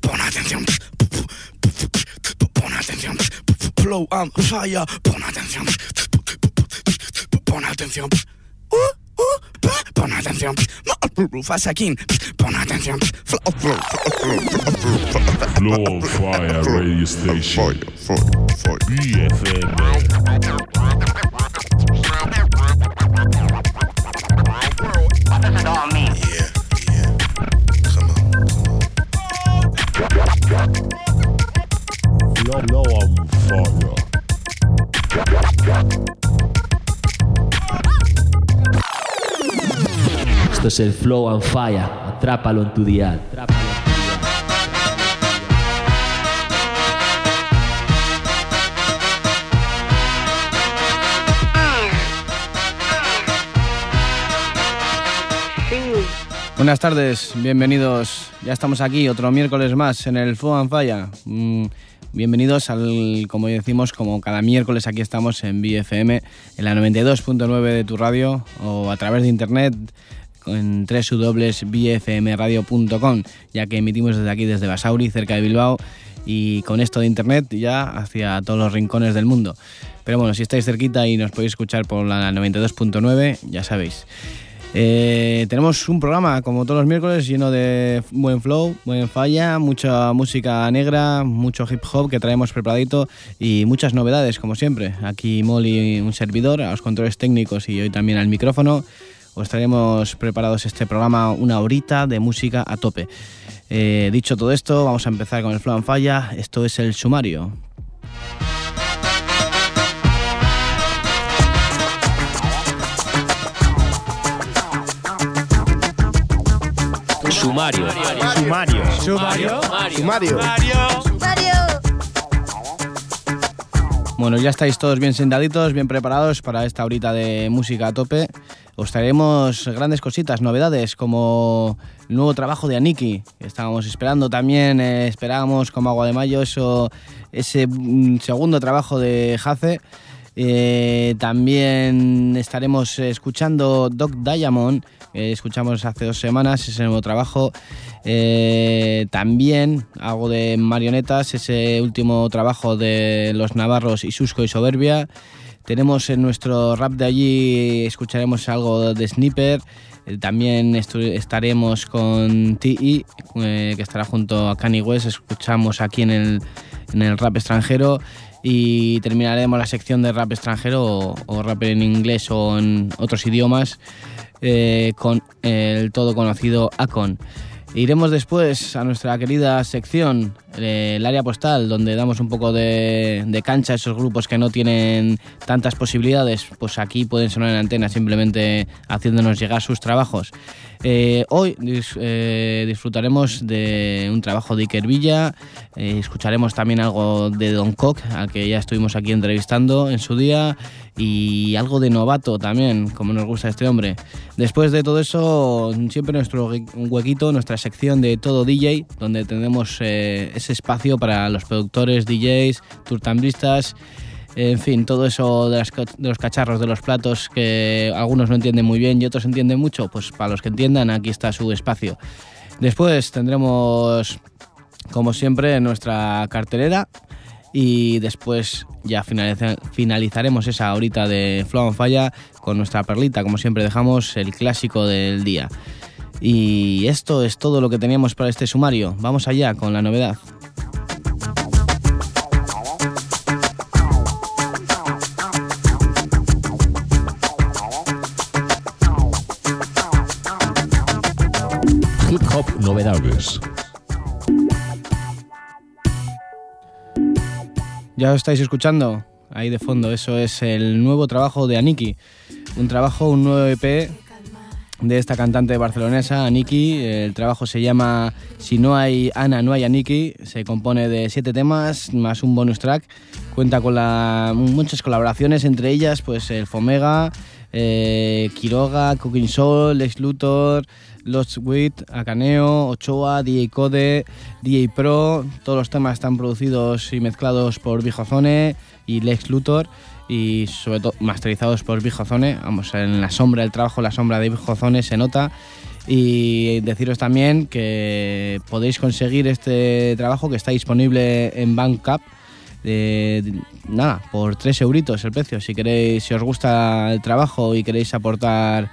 Pon atención. Pon atención. Flow and fire. Pon atención. Pon atención. Uh, uh, pon atención. Rufasa King. Pon atención. Flow Fire Radio Station. Fire, fire, fire. BFM. Esto es el Flow and Fire. Atrápalo en tu dial. Buenas tardes, bienvenidos. Ya estamos aquí otro miércoles más en el Flow and. Mm, bienvenidos al, como decimos, como cada miércoles aquí estamos en BFM, en la 92.9 de tu radio o a través de internet en www.bfmradio.com, ya que emitimos desde aquí, desde Basauri, cerca de Bilbao, y con esto de internet ya hacia todos los rincones del mundo. Pero bueno, si estáis cerquita y nos podéis escuchar por la 92.9, ya sabéis. Eh, tenemos un programa, como todos los miércoles, lleno de buen flow, buen falla, mucha música negra, mucho hip hop que traemos preparadito y muchas novedades, como siempre. Aquí Molly, un servidor, a los controles técnicos y hoy también al micrófono. Os traeremos preparados este programa una horita de música a tope. Eh, dicho todo esto, vamos a empezar con el flow and falla. Esto es el sumario. Sumario. Sumario. Sumario. Sumario. Bueno, ya estáis todos bien sentaditos, bien preparados para esta horita de música a tope. Os traeremos grandes cositas, novedades, como el nuevo trabajo de Aniki, que estábamos esperando también, eh, esperábamos como agua de mayo eso, ese mm, segundo trabajo de Jace. Eh, también estaremos escuchando Doc Diamond, que escuchamos hace dos semanas, ese nuevo trabajo. Eh, también algo de marionetas, ese último trabajo de los navarros Isusco y Soberbia. Tenemos en nuestro rap de allí, escucharemos algo de Sniper. Eh, También estaremos con T.I., eh, que estará junto a Kanye West. Escuchamos aquí en el, en el rap extranjero. Y terminaremos la sección de rap extranjero o, o rap en inglés o en otros idiomas eh, con el todo conocido Acon. Iremos después a nuestra querida sección, eh, el área postal, donde damos un poco de, de cancha a esos grupos que no tienen tantas posibilidades. Pues aquí pueden sonar en antena simplemente haciéndonos llegar sus trabajos. Eh, hoy eh, disfrutaremos de un trabajo de Iker Villa, eh, escucharemos también algo de Don Cock, al que ya estuvimos aquí entrevistando en su día, y algo de novato también, como nos gusta este hombre. Después de todo eso, siempre nuestro hue- huequito, nuestra sección de todo DJ, donde tenemos eh, ese espacio para los productores, DJs, turtambristas, en fin, todo eso de, los cacharros, de los platos que algunos no entienden muy bien y otros entienden mucho, pues para los que entiendan, aquí está su espacio. Después tendremos, como siempre, nuestra cartelera y después ya finaliza- finalizaremos esa horita de Flow and Falla con nuestra perlita, como siempre dejamos el clásico del día. Y esto es todo lo que teníamos para este sumario. Vamos allá con la novedad. Ya os estáis escuchando ahí de fondo, eso es el nuevo trabajo de Aniki. Un trabajo, un nuevo EP de esta cantante barcelonesa, Aniki. El trabajo se llama Si no hay Ana, no hay Aniki. Se compone de siete temas más un bonus track. Cuenta con muchas colaboraciones, entre ellas pues el Fomega, eh, Quiroga, Cooking Soul, Lex Luthor, los Wit, Acaneo, Ochoa, DJ Code, DJ Pro. Todos los temas están producidos y mezclados por Bijozone y Lex Luthor y sobre todo masterizados por Bijozone. Vamos, en la sombra, el trabajo, la sombra de Bijozone se nota. Y deciros también que podéis conseguir este trabajo que está disponible en Bandcamp. Eh, nada, por 3 euritos el precio. Si queréis, si os gusta el trabajo y queréis aportar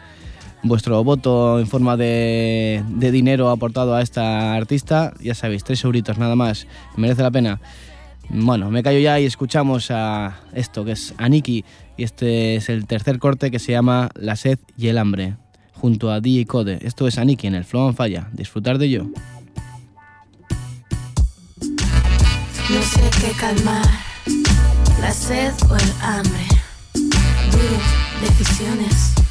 vuestro voto en forma de, de dinero aportado a esta artista. Ya sabéis, tres euritos nada más, merece la pena. Bueno, me callo ya y escuchamos a esto, que es Aniki, y este es el tercer corte que se llama La sed y el hambre, junto a DJ Code. Esto es Aniki en el Flow and Falla, disfrutar de ello. No sé qué calmar, la sed o el hambre, duro, decisiones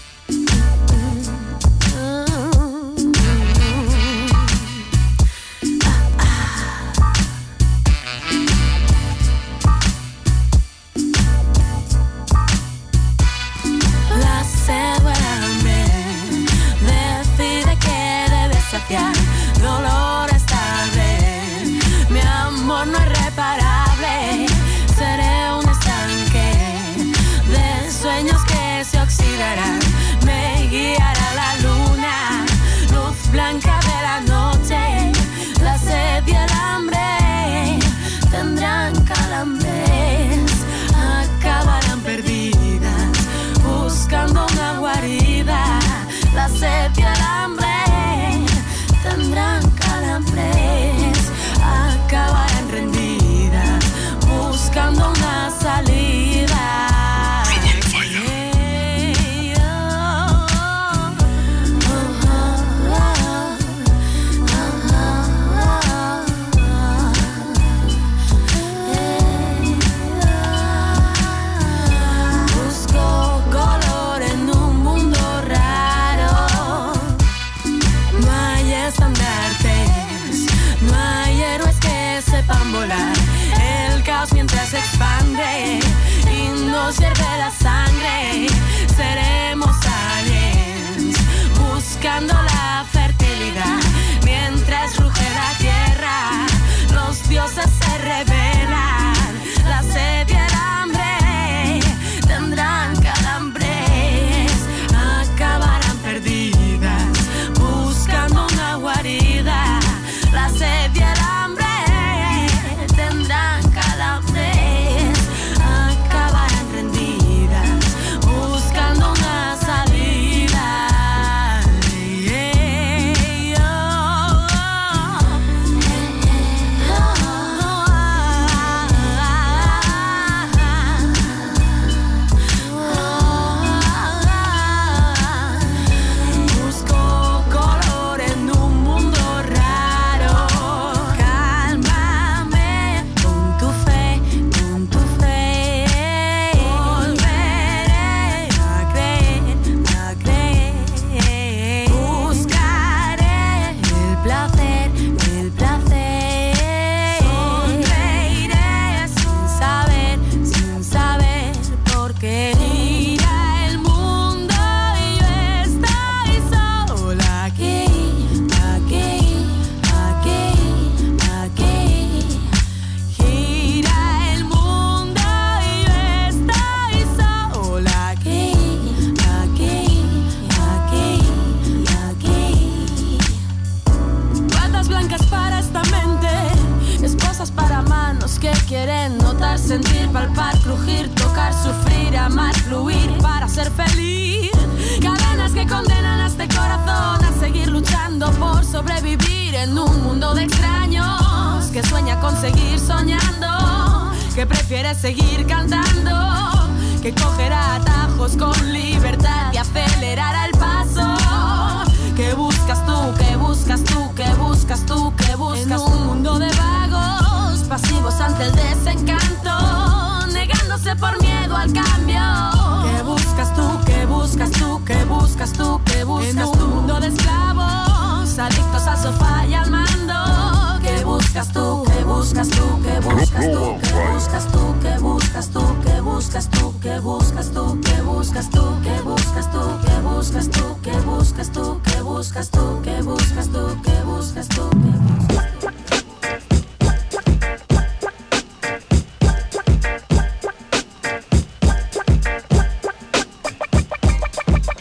buscas tú, que buscas tú, que buscas tú, que buscas tú, que buscas tú, que buscas tú, que buscas tú, que buscas tú, que buscas tú, que buscas tú, que buscas tú, que buscas tú.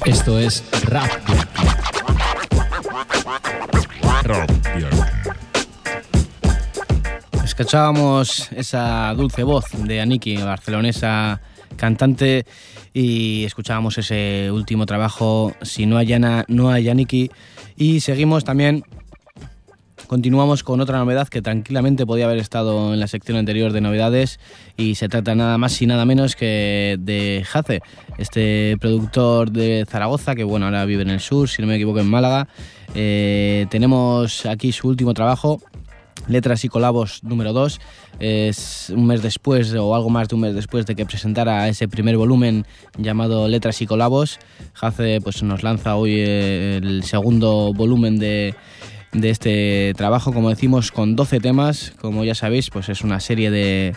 Esto es Rap Escuchábamos esa dulce voz de Aniki, barcelonesa cantante, y escuchábamos ese último trabajo, Si no hay Ana, no hay Aniki. Y seguimos también, continuamos con otra novedad que tranquilamente podía haber estado en la sección anterior de novedades, y se trata nada más y nada menos que de Jace, este productor de Zaragoza, que bueno, ahora vive en el sur, si no me equivoco, en Málaga. Eh, tenemos aquí su último trabajo, Letras y Colabos número 2. Es un mes después o algo más de un mes después de que presentara ese primer volumen llamado Letras y Colabos. Jace pues, nos lanza hoy eh, el segundo volumen de, de este trabajo, como decimos, con 12 temas. Como ya sabéis, pues es una serie de,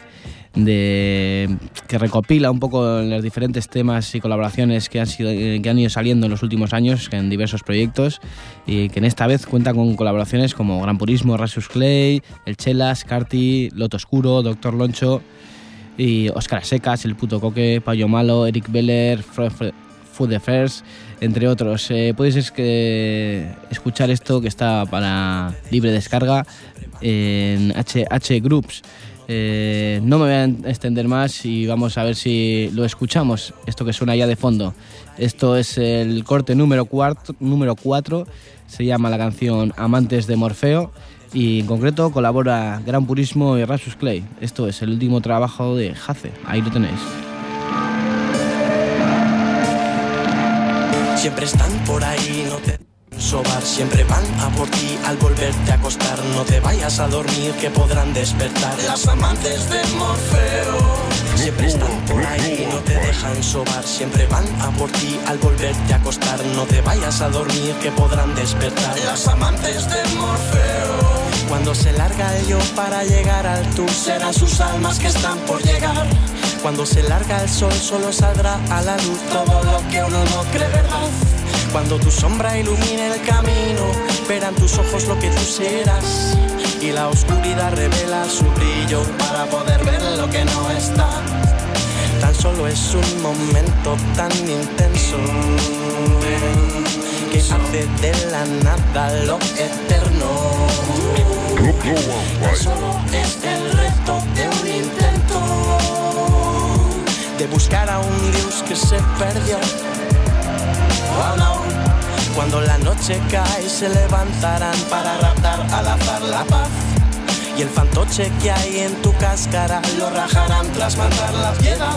de que recopila un poco los diferentes temas y colaboraciones que han, sido, eh, que han ido saliendo en los últimos años en diversos proyectos y que en esta vez cuenta con colaboraciones como Gran Purismo, Rasius Clay, El Chelas, Carti, Loto Oscuro, Doctor Loncho y Oscar Secas, El Puto Coque, Payo Malo, Eric Beller, Food Affairs, entre otros. Eh, podéis que escuchar esto que está para libre descarga en HH Groups. Eh, no me voy a extender más y vamos a ver si lo escuchamos, esto que suena ya de fondo. Esto es el corte número 4, número 4 se llama la canción Amantes de Morfeo y en concreto colabora Gran Purismo y Rasus Clay. Esto es el último trabajo de Jace, ahí lo tenéis. Siempre están por ahí, no te sobar, siempre van a por ti al volverte a acostar. No te vayas a dormir que podrán despertar las amantes de Morfeo. Siempre están por ahí, no te dejan sobar, siempre van a por ti al volverte a acostar. No te vayas a dormir que podrán despertar las amantes de Morfeo. Cuando se larga el yo para llegar al tú, serán sus almas que están por llegar. Cuando se larga el sol, solo saldrá a la luz todo lo que uno no cree verdad. Cuando tu sombra ilumine el camino, verán tus ojos lo que tú serás. Y la oscuridad revela su brillo para poder ver lo que no está. Tan solo es un momento tan intenso que hace de la nada lo eterno. Tan solo es el reto de un intento de buscar a un Dios que se perdió. Cuando la noche cae se levantarán para raptar al azar la paz. Y el fantoche que hay en tu cáscara lo rajarán tras matar la piedad.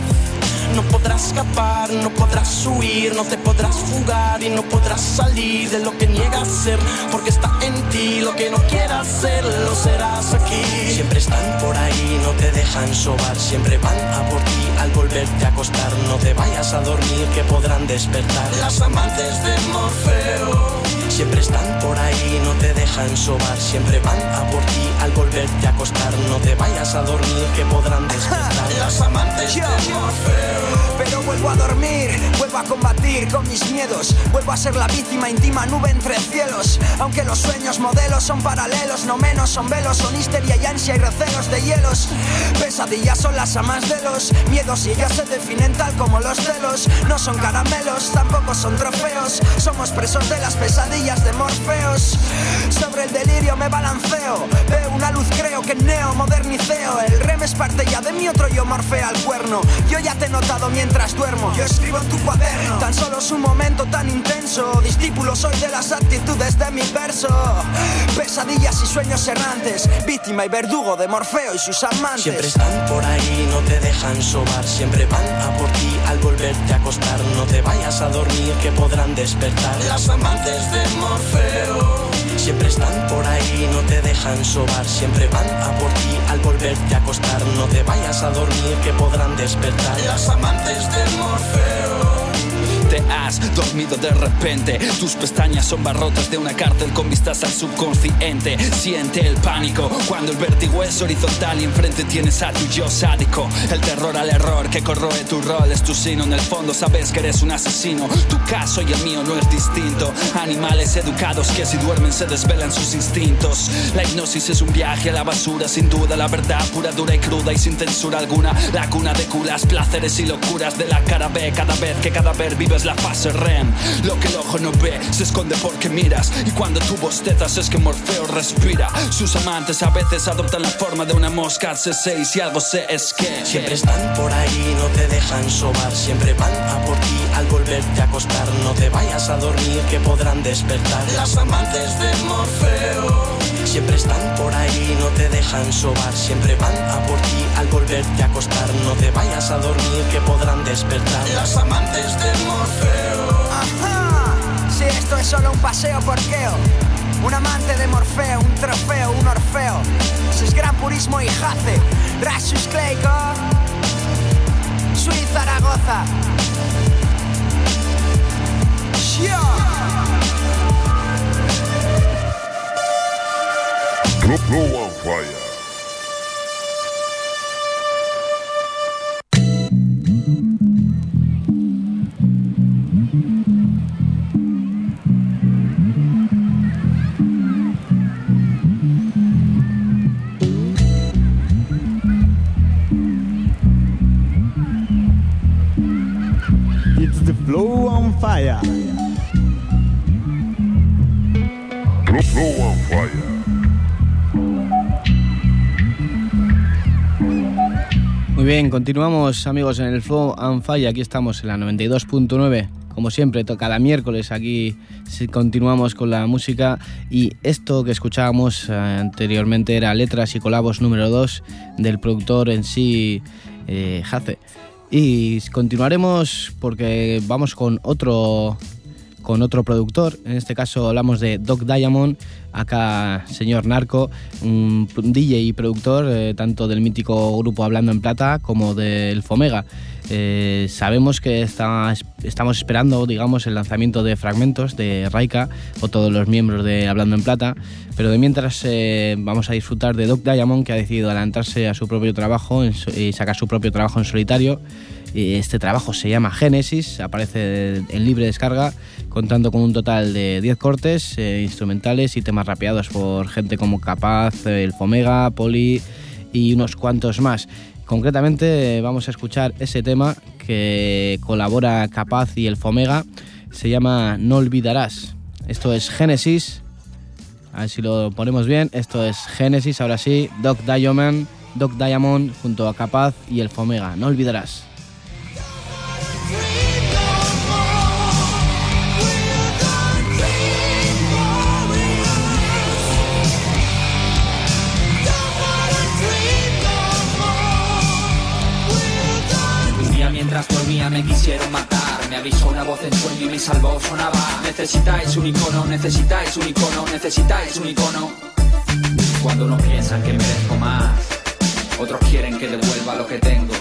No podrás escapar, no podrás huir, no te podrás fugar y no podrás salir de lo que niegas ser, porque está en ti lo que no quieras ser, lo serás aquí. Siempre están por ahí, no te dejan sobar, siempre van a por ti al volverte a acostar. No te vayas a dormir que podrán despertar las amantes de Morfeo. Siempre están por ahí, no te dejan sobar, siempre van a por ti al volverte a acostar. No te vayas a dormir que podrán despertar las amantes de Morfeo. Pero vuelvo a dormir, vuelvo a combatir con mis miedos, vuelvo a ser la víctima íntima nube entre cielos. Aunque los sueños modelos son paralelos, no menos son velos, son histeria y ansia y recelos de hielos. Pesadillas son las amas de los miedos y ellas se definen tal como los celos. No son caramelos, tampoco son trofeos, somos presos de las pesadillas de Morfeos. Sobre el delirio me balanceo, veo una luz, creo que neo, moderniceo. El rem es parte ya de mi otro yo morfea al cuerno. Yo ya te he notado mientras duermo, yo escribo en tu cuaderno. Tan solo es un momento tan intenso, discípulo soy de las actitudes de mi verso. Pesadillas y sueños errantes, víctima y verdugo de Morfeo y sus amantes. Siempre están por ahí, no te dejan sobar, siempre van a por ti al volverte a acostar. No te vayas a dormir que podrán despertar las amantes de Morfeo. Siempre están por ahí, no te dejan sobar, siempre van a por ti al volverte a acostar. No te vayas a dormir que podrán despertar las amantes de Morfeo. Has dormido de repente. Tus pestañas son barrotes de una cárcel con vistas al subconsciente. Siente el pánico cuando el vértigo es horizontal y enfrente tienes a tu yo sádico. El terror al error que corroe tu rol es tu sino. En el fondo sabes que eres un asesino. Tu caso y el mío no es distinto. Animales educados que si duermen se desvelan sus instintos. La hipnosis es un viaje a la basura, sin duda. La verdad pura, dura y cruda y sin censura alguna. La cuna de culas, placeres y locuras de la cara B. Cada vez que cadáver vives la la fase REM. Lo que el ojo no ve se esconde porque miras. Y cuando tú bostezas es que Morfeo respira. Sus amantes a veces adoptan la forma de una mosca C6 y algo sé es que Siempre están por ahí, no te dejan sobar. Siempre van a por ti al volverte a acostar. No te vayas a dormir, que podrán despertar. Las amantes de Morfeo. Siempre están por ahí, no te dejan sobar. Siempre van a por ti al volverte a acostar. No te vayas a dormir, que podrán despertar. Las amantes de Morfeo. Ajá. Si esto es solo un paseo porqueo. Un amante de Morfeo, un trofeo, un Orfeo. Si es gran purismo y jace. Rashus Kleiko. Sui Zaragoza. Shio. Flow, flow on fire. Bien, continuamos amigos en el Flow and Fire. Aquí estamos en la 92.9. Como siempre, cada miércoles aquí continuamos con la música. Y esto que escuchábamos eh, anteriormente era Letras y Colabos número 2 del productor en sí, eh, Jace. Y continuaremos porque vamos con otro con otro productor. En este caso hablamos de Doc Diamond, acá señor Narco, un DJ y productor eh, tanto del mítico grupo Hablando en Plata como del Fomega. Eh, sabemos que estamos esperando, digamos, el lanzamiento de fragmentos de Raika o todos los miembros de Hablando en Plata, pero de mientras eh, vamos a disfrutar de Doc Diamond que ha decidido adelantarse a su propio trabajo y sacar su propio trabajo en solitario. Este trabajo se llama Génesis, aparece en libre descarga, contando con un total de 10 cortes eh, instrumentales y temas rapeados por gente como Capaz, El Fomega, Poli y unos cuantos más. Concretamente vamos a escuchar ese tema que colabora Capaz y El Fomega, se llama No Olvidarás. Esto es Génesis, a ver si lo ponemos bien, esto es Génesis, ahora sí, Doc Diamond, Doc Diamond junto a Capaz y El Fomega, No Olvidarás. Me quisieron matar. Me avisó una voz en sueño y me salvó, sonaba Necesitáis un icono, necesitáis un icono, necesitáis un icono. Cuando unos piensan que merezco más Otros quieren que devuelva lo que tengo.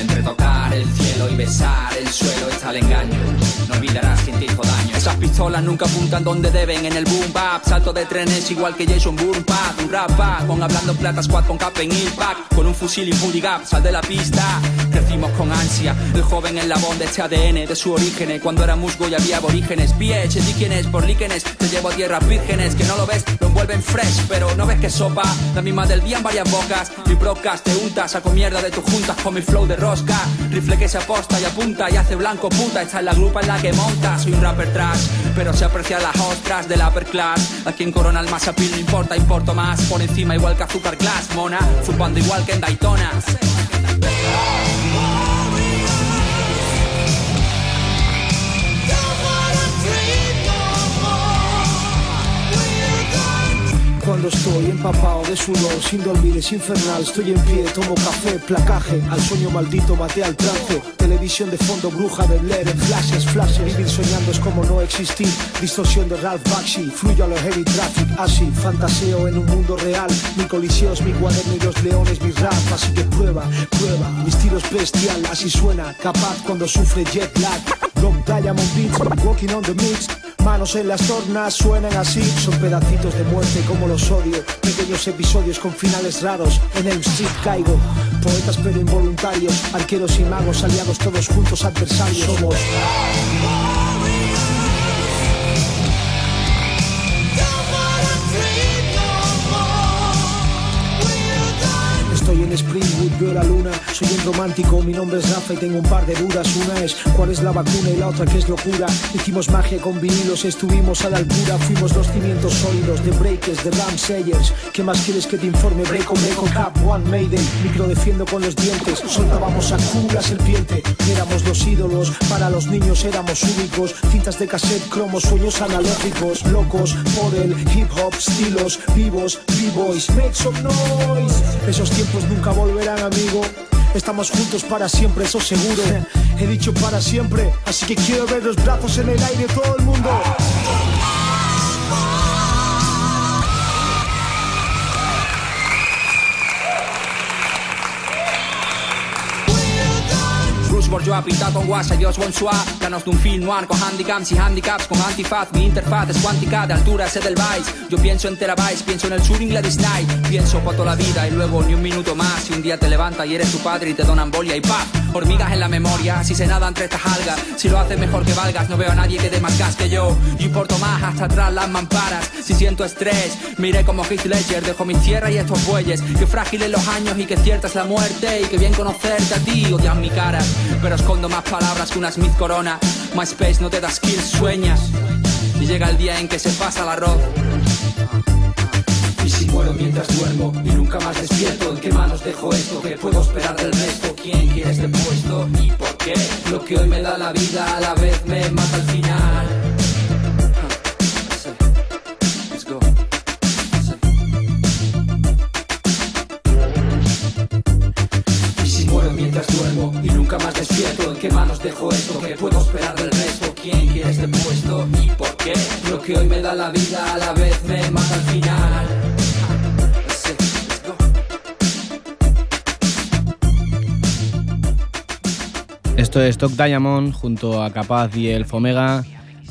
Entre tocar el cielo y besar el suelo está el engaño. No olvidarás quién te hizo daño. Esas pistolas nunca apuntan donde deben En el boom bap, salto de trenes igual que Jason Bourne Un rap back, con hablando plata squad con cap en impact. Con un fusil y un gap, sal de la pista. Crecimos con ansia, el joven eslabón de este ADN De su origen, cuando era musgo y había aborígenes. VH, líquenes por líquenes. Te llevo a tierras vírgenes, que no lo ves, lo envuelven fresh. Pero no ves que sopa, la misma del día en varias bocas. Mi broadcast te unta, saco mierda de tus juntas Con mi flow de rosca, rifle aposta y apunta Y hace blanco puta, esta es la grupa en la que monta. Soy un rapper trash, pero se aprecia las ostras del upper class. Aquí en Corona el más apil no importa, importo más. Por encima igual que azúcar glass, mona. Fútbol igual que en Daytona Estoy empapado de sudor, sin dormir es infernal. Estoy en pie, tomo café, placaje. Al sueño maldito bate al trance. Televisión de fondo, bruja de Blair, en flashes, flashes. Vivir soñando es como no existir. Distorsión de Ralph Bakshi, fluyo a lo heavy traffic. Así, fantaseo en un mundo real. Mi coliseo es mi cuaderno y los leones mi rap. Así que prueba, prueba. Mi estilo es bestial, así suena. Capaz cuando sufre jet lag. Rock Diamond Beats, walking on the mix. Manos en las tornas suenan así, son pedacitos de muerte como los odio. Pequeños episodios con finales raros, en el street caigo. Poetas pero involuntarios, arqueros y magos aliados todos juntos adversarios. Somos Estoy en Soy un romántico, mi nombre es Rafa y tengo un par de dudas. Una es cuál es la vacuna y la otra que es locura. Hicimos magia con vinilos, estuvimos a la altura, fuimos los cimientos sólidos de Breakers, de Ram Sayers. ¿Qué más quieres que te informe? Break on, break on, Cap, One Maiden, micro defiendo con los dientes, soltábamos a Q la serpiente. Éramos los ídolos, para los niños éramos únicos. Cintas de cassette, cromos, sueños analógicos, locos por el hip hop, estilos vivos, b-boys, make some noise. Esos tiempos nunca volverán, amigo. Estamos juntos para siempre, eso seguro. He dicho para siempre, así que quiero ver los brazos en el aire, todo el mundo. Bourgeois pintat guassa, jo és Bonsoir Planos d'un film noir con handicaps y handicaps Con antifaz, mi interfaz es cuántica De altura sé del vice. Yo pienso en terabytes, pienso en el shooting Gladys Knight Pienso por toda la vida y luego ni un minuto más. Y un día te levanta y eres tu padre y te donan bolia y paz. Hormigas en la memoria, si se nada entre estas algas. Si lo haces mejor que valgas, no veo a nadie que dé más gas que yo. Y importo más hasta atrás las mamparas. Si siento estrés, miré como Heath Ledger Dejo mi tierra y estos bueyes. Que frágiles los años y que cierta es la muerte. Y que bien conocerte a ti, odias mi cara Pero escondo más palabras que una Smith Corona MySpace no te da skills, sueñas Y llega el día en que se pasa el arroz y si muero mientras duermo y nunca más despierto, ¿en qué manos dejo esto? ¿Qué puedo esperar del resto? ¿Quién quiere este puesto? ¿Y por qué? Lo que hoy me da la vida a la vez me mata al final. Nunca más despierto, ¿en qué manos dejo esto? ¿Qué puedo esperar del resto? ¿Quién quiere este puesto? ¿Y por qué? Lo que hoy me da la vida a la vez me mata al final. Esto es Doc Diamond junto a Capaz y el Fomega.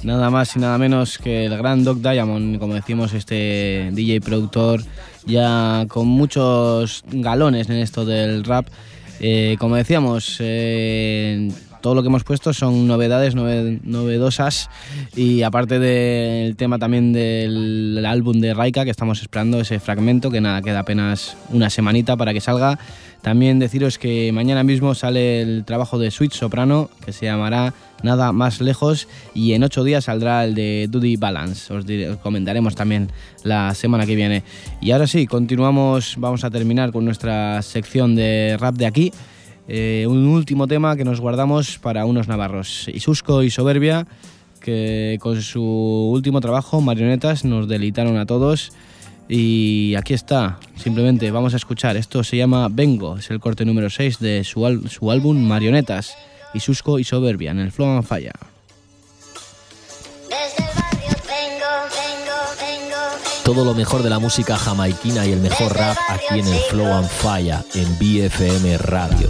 Nada más y nada menos que el gran Doc Diamond, como decimos, este DJ productor ya con muchos galones en esto del rap. Eh, como decíamos, eh, todo lo que hemos puesto son novedades nove- novedosas. Y aparte del tema también del álbum de Raika que estamos esperando ese fragmento que nada queda apenas una semanita para que salga también deciros que mañana mismo sale el trabajo de Sweet Soprano que se llamará Nada más lejos y en ocho días saldrá el de Duty Balance. Os, diré- os comentaremos también la semana que viene. Y ahora sí continuamos vamos a terminar con nuestra sección de rap de aquí. Eh, un último tema que nos guardamos para unos navarros, Isusco y Soberbia, que con su último trabajo, Marionetas, nos deleitaron a todos. Y aquí está, simplemente vamos a escuchar. Esto se llama Vengo, es el corte número 6 de su, al- su álbum Marionetas, Isusco y Soberbia, en el Flow and Fire. Todo lo mejor de la música jamaiquina y el mejor rap aquí en el Flow and Fire, en BFM Radio.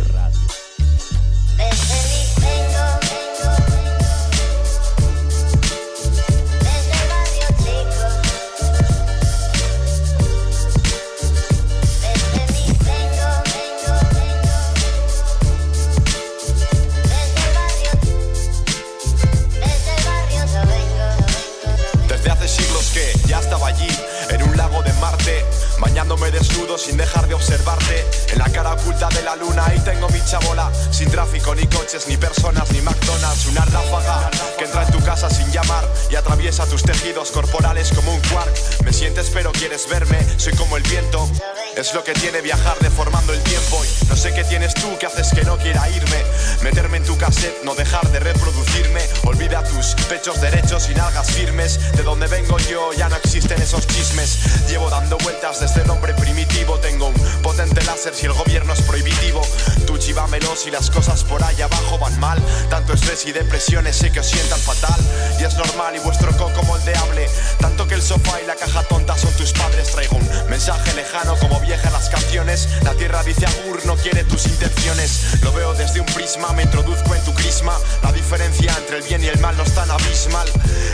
Bañándome desnudo sin dejar de observarte. En la cara oculta de la luna, ahí tengo mi chabola, sin tráfico, ni coches, ni personas, ni McDonald's. Una ráfaga que entra en tu casa sin llamar y atraviesa tus tejidos corporales como un quark. Me sientes pero quieres verme, soy como el viento. Es lo que tiene viajar deformando el tiempo y no sé qué tienes tú que haces que no quiera irme. Meterme en tu cassette, no dejar de reproducirme. Olvida tus pechos derechos y nalgas firmes. De donde vengo yo ya no existen esos chismes. Llevo dando vueltas desde el hombre primitivo. Tengo un potente láser si el gobierno es prohibitivo. Tú chívamelos si las cosas por ahí abajo van mal. Tanto estrés y depresiones sé que os sientan fatal. Y es normal y vuestro coco moldeable. Tanto que el sofá y la caja tonta son tus padres. Traigo un mensaje lejano como viejas las canciones. La tierra dice agur, no quiere tus intenciones. Lo veo desde un prisma, me introduzco en tu crisma. La diferencia entre el bien y el mal no es tan abismal.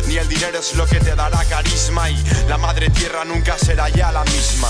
Ni el dinero es lo que te dará carisma. Y la madre tierra nunca será ya la misma.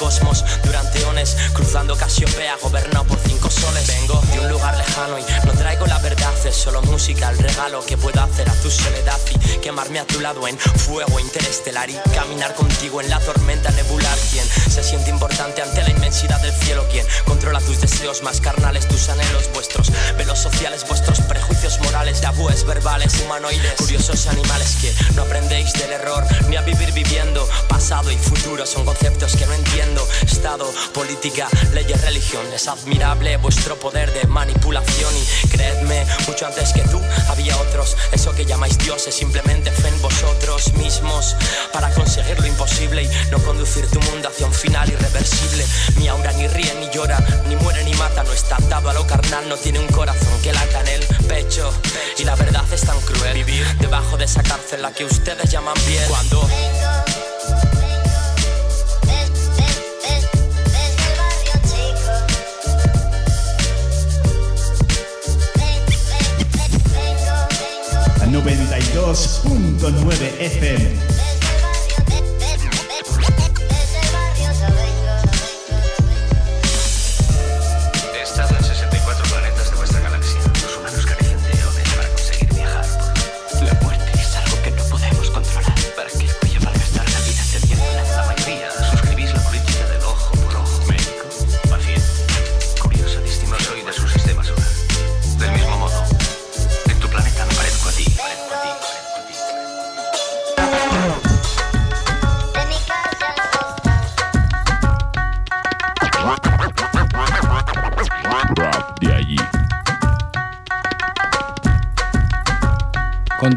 cosmos durante ones, cruzando Casiopea, gobernado por cinco soles. Vengo de un lugar lejano y no traigo la verdad, es solo música, el regalo que puedo hacer a tu soledad y quemarme a tu lado en fuego interestelar y caminar contigo en la tormenta nebular. Quien se siente importante ante la inmensidad del cielo, quien controla tus deseos más carnales, tus anhelos, vuestros velos sociales, vuestros prejuicios morales, tabúes verbales, humanoides, curiosos animales que no aprendéis del error ni a vivir viviendo. Pasado y futuro son conceptos que no entiendo. Estado, política, leyes, religión. Es admirable vuestro poder de manipulación y creedme, mucho antes que tú había otros. Eso que llamáis dioses simplemente fe en vosotros mismos para conseguir lo imposible y no conducir tu mundo hacia un final irreversible. Mi aura ni ríe ni llora, ni muere ni mata, no está atado a lo carnal, no tiene un corazón que lata en el pecho. Y la verdad es tan cruel vivir debajo de esa cárcel la que ustedes llaman bien. Cuando 92.9 FM.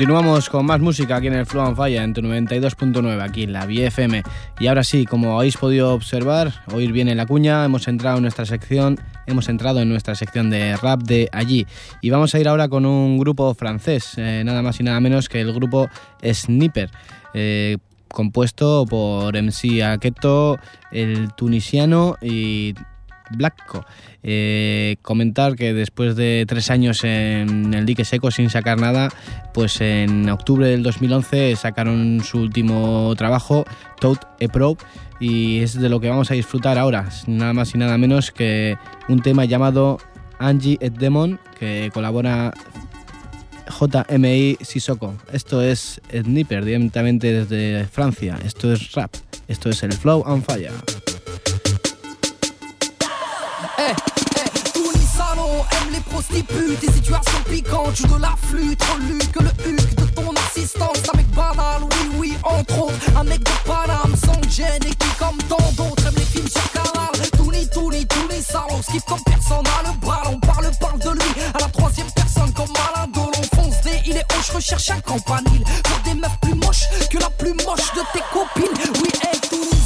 Continuamos con más música aquí en el Flow and Fire en tu 92.9 aquí en la BFM. Y ahora sí, como habéis podido observar, oír bien la cuña, hemos entrado en nuestra sección, hemos entrado en nuestra sección de rap de allí. Y vamos a ir ahora con un grupo francés, eh, nada más y nada menos que el grupo Sniper. eh, compuesto por MC Aketo, el tunisiano y Blacko. Eh, comentar que después de tres años en el dique seco sin sacar nada, pues en octubre del 2011 sacaron su último trabajo, Toad E Pro, y es de lo que vamos a disfrutar ahora, nada más y nada menos que un tema llamado Angie et Demon, que colabora JMI Sissoko. Esto es Sniper, directamente desde Francia. Esto es rap. Esto es el Flow on Fire. Les prostituées, des situations piquantes, joue de la flûte, relu que le huc de ton assistance. Un mec banal, oui, oui, entre autres, un mec de Paname sans gêne et qui, comme tant d'autres, aime les films sur canal. Touni, Touni, Touni, salaud, skip comme personne à le bras, on parle, parle de lui à la troisième personne comme malin de l'enfonce des il est haut, je recherche un campanile pour des meufs plus moches que la plus moche de tes copines. Oui, hey,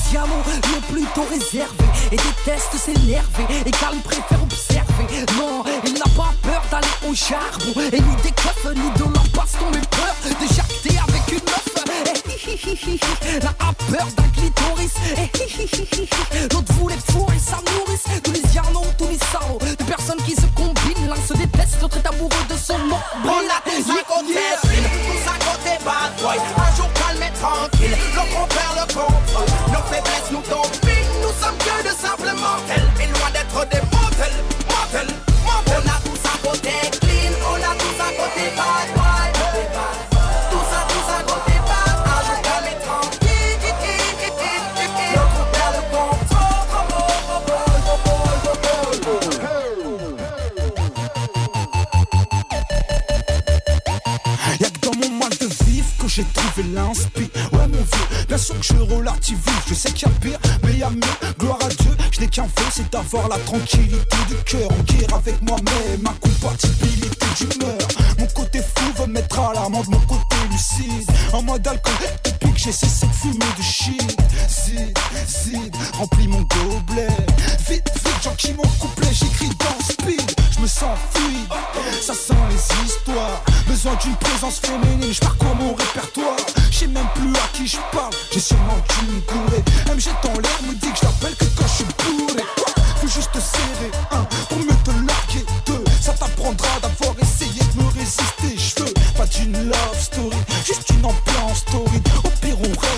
Tunisiano, il est plutôt réservé et déteste s'énerver et calme préfère observer. Non, il n'a pas peur d'aller au charbon et ni des keufs ni de la baston, mais peur de jacter avec une meuf. Eh, hi, hi, hi, hi, hi. Là, a peur d'un clitoris. Eh. L'autre voulait fourrer sa nourrice. Tunisiano, Tunisao, des personnes qui se combinent. L'un se déteste, l'autre est amoureux de son nom. On a tous à côté tous à côté bad boy Un jour calme et tranquille, l'autre on perd le contrôle Nos faiblesses nous dominent, nous sommes que de simples mortels Et loin d'être des mortels, sûr que je relativise. Je sais qu'il y a pire, mais il y a mieux. Gloire à Dieu, je n'ai qu'un vœu, c'est d'avoir la tranquillité du cœur. En guerre avec moi-même, ma compatibilité d'humeur. Mon côté fou veut mettre à l'amende mon côté lucide. En mode alcool, depuis j'ai cessé de fumer du shit. Zid, zid, remplis mon gobelet. Vite, vite, j'enquille mon couplet, j'écris dans speed. Je me sens fluide, ça sent les histoires. Besoin d'une présence féminine, je parcours mon répertoire. Je sais même plus à qui je parle, j'ai sûrement dû me gourer. MG dans l'air me dit que je que quand je suis bourré. Faut juste te serrer, un, pour mieux te larguer. Deux, ça t'apprendra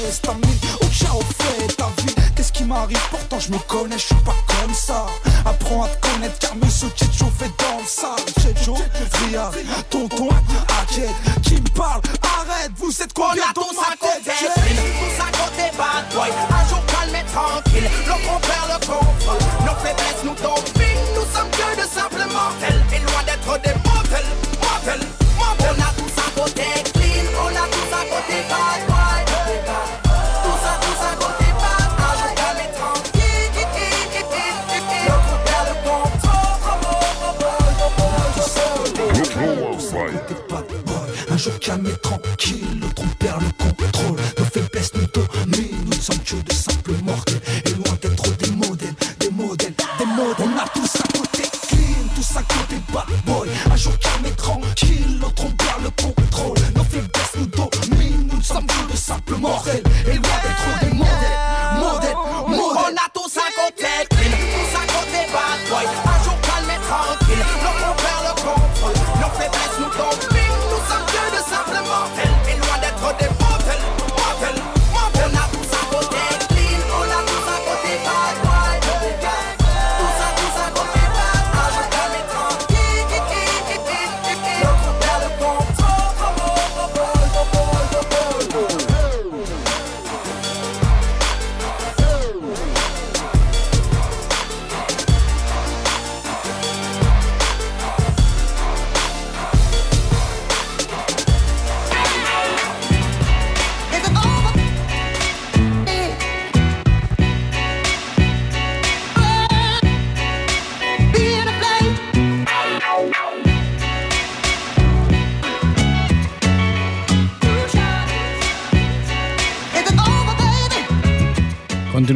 reste ami Au ta vie Qu'est-ce qui m'arrive pourtant je me connais Je suis pas comme ça Apprends à te connaître car monsieur Checho fait dans le sale Checho, Riyad, Tonton, Hackett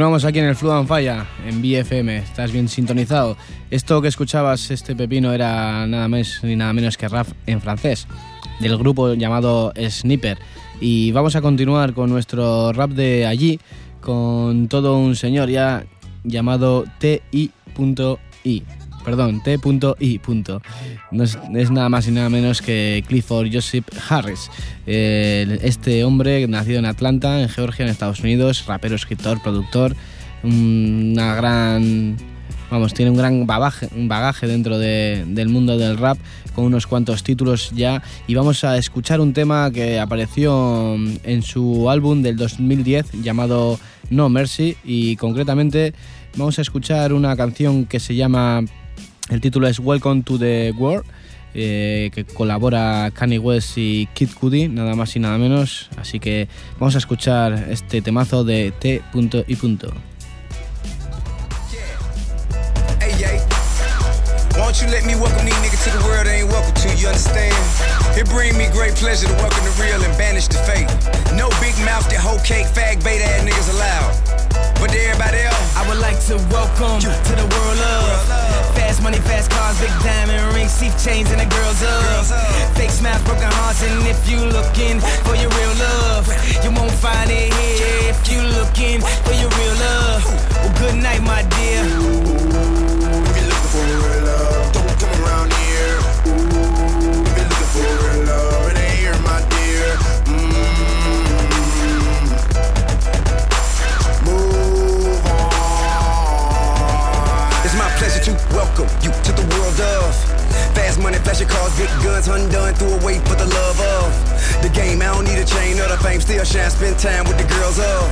Continuamos aquí en el Fluid Falla, en BFM. Estás bien sintonizado. Esto que escuchabas, este pepino, era nada más ni nada menos que rap en francés, del grupo llamado Sniper. Y vamos a continuar con nuestro rap de allí, con todo un señor ya llamado T.I.I. Perdón, T.I. No es, nada más y nada menos que Clifford Joseph Harris. Este hombre nacido en Atlanta, en Georgia, en Estados Unidos, rapero, escritor, productor, una gran vamos, tiene un gran bagaje, dentro de- del mundo del rap, con unos cuantos títulos ya. Y vamos a escuchar un tema que apareció en su álbum del 2010 llamado No Mercy. Y concretamente vamos a escuchar una canción que se llama. El título es Welcome to the World. eh, que colabora Kanye West y Kid Cudi, nada más y nada menos. Así que vamos a escuchar este temazo de T.I. Hey, yay. Won't you let me welcome these niggas to the world they ain't welcome to, you understand? It bring me great pleasure to welcome the real and banish the fake. No big mouth, that whole cake, fag, bait ass niggas allowed. But everybody else, I would like to welcome you to the world of fast money, fast cars, big diamond rings, teeth chains, and the girls of fake smiles, broken hearts. And if you looking for your real love, you won't find it here. If you looking for your real love, well, good night, my dear. Welcome you to the world of fast money, flashy cars, big guns, undone, threw away for the love of the game. I don't need a chain or the fame, still shine, spend time with the girls of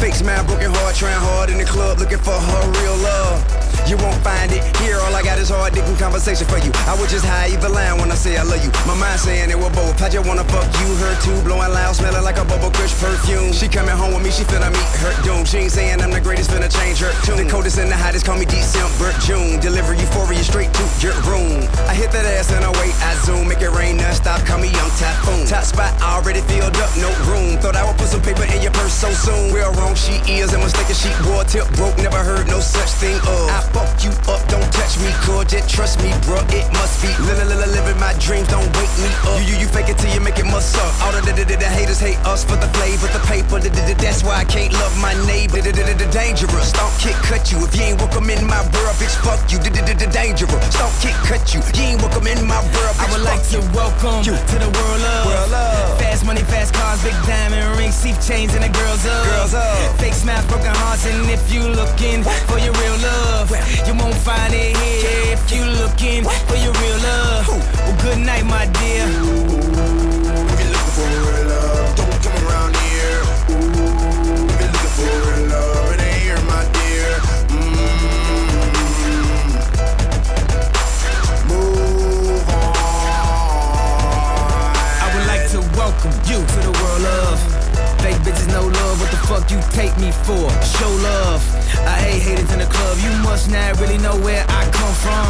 fake smile, broken heart, trying hard in the club, looking for her real love. You won't find it here. All I got is hard digging conversation for you. I was just high either line when I say I love you. My mind saying it was both. I just wanna fuck you, her too. Blowing loud, smelling like a bubble kush perfume. She coming home with me, she finna meet her doom. She ain't saying I'm the greatest, finna change her tune. The coldest and the hottest, call me December, June. Deliver euphoria straight to your room. I hit that ass and I wait, I zoom, make it rain non-stop, call me young typhoon. Top spot already filled up, no room. Thought I would put some paper in your purse so soon. Real wrong, she is and mistaken. She wore tip broke, never heard no such thing of. I fuck you up, don't touch me, just trust me, bruh. It must be li- li- li- living my dreams, don't wake me up. You you you fake it till you make it must suck. All the, the, the, the haters hate us for the flavor, the paper. That's why I can't love my neighbor. The, dangerous, stomp kick cut you. If you ain't welcome in my world, bitch, fuck you. The, dangerous, stomp kick cut you. You ain't welcome in my world, bitch, I would like to welcome you to the world of, fast money, fast cars, big diamond rings, teeth chains, and the girls of. fake smiles, broken hearts. And if you looking for your real love, you won't find it here if you looking for your real love. Well, good night, my dear. If you're looking for real love, don't come around here. If you're looking for real love, it ain't here, my dear. Mm-hmm. Move on. I would like to welcome you to the world of fake bitches, no fuck you take me for? Show love. I hate haters in the club. You must not really know where I come from.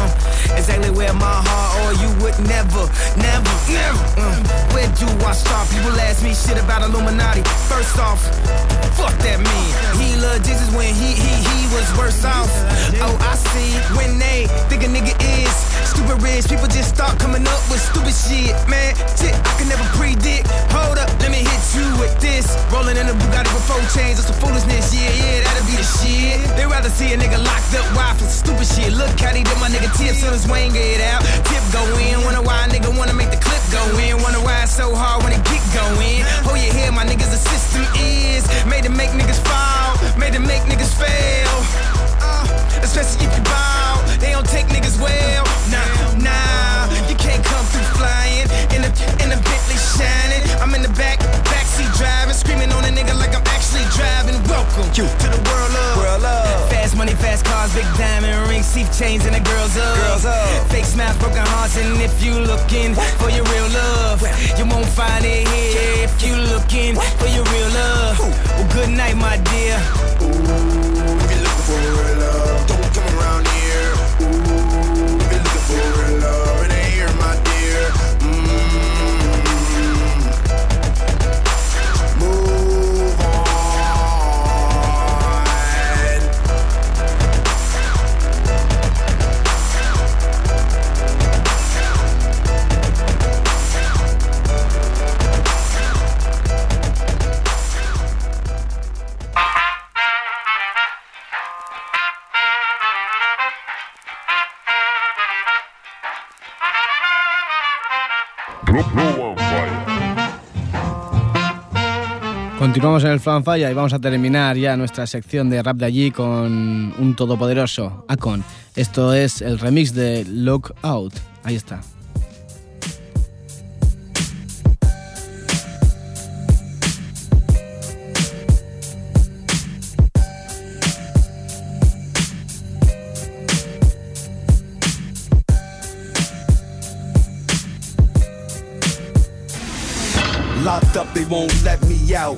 Exactly where my heart or you would never, never, never. Mm. Where do I start? People ask me shit about Illuminati. First off, fuck that man. He loved Jesus when he, he, he was worse off. Oh, I see. When they think a nigga is stupid rich, people just start coming up with stupid shit. Man, shit, I can never predict. Hold up, let me hit you with this. Rolling in a Bugatti with four chains, that's some foolishness. Yeah, yeah, that'll be the shit. They rather see a nigga locked up, why for stupid shit. Look how they did my nigga tip, soon his Wayne get out. Tip go in, wonder why a nigga wanna make the clip go in. Wonder why it's so hard when it go in. Hold your head, my niggas, the system is made to make niggas fall, made to make niggas fail. Uh, especially if you ball, they don't take niggas well. Nah, nah, you can't come through flying in the in the Bentley shining. I'm in the back, backseat driving, screaming on a nigga like Driving. Welcome you to the world of, world of. fast money, fast cars, big diamond rings, teeth chains, and the girls up. Girls up. Fake smiles, broken hearts, and if you looking for your real love, you won't find it here. If you looking for your real love, well, good night, my dear. If you're looking for real love, don't come around here. Ooh, Continuamos en el Flan Falla y vamos a terminar ya nuestra sección de rap de allí con un todopoderoso, Akon. Esto es el remix de Look Out. Ahí está. They won't let me out.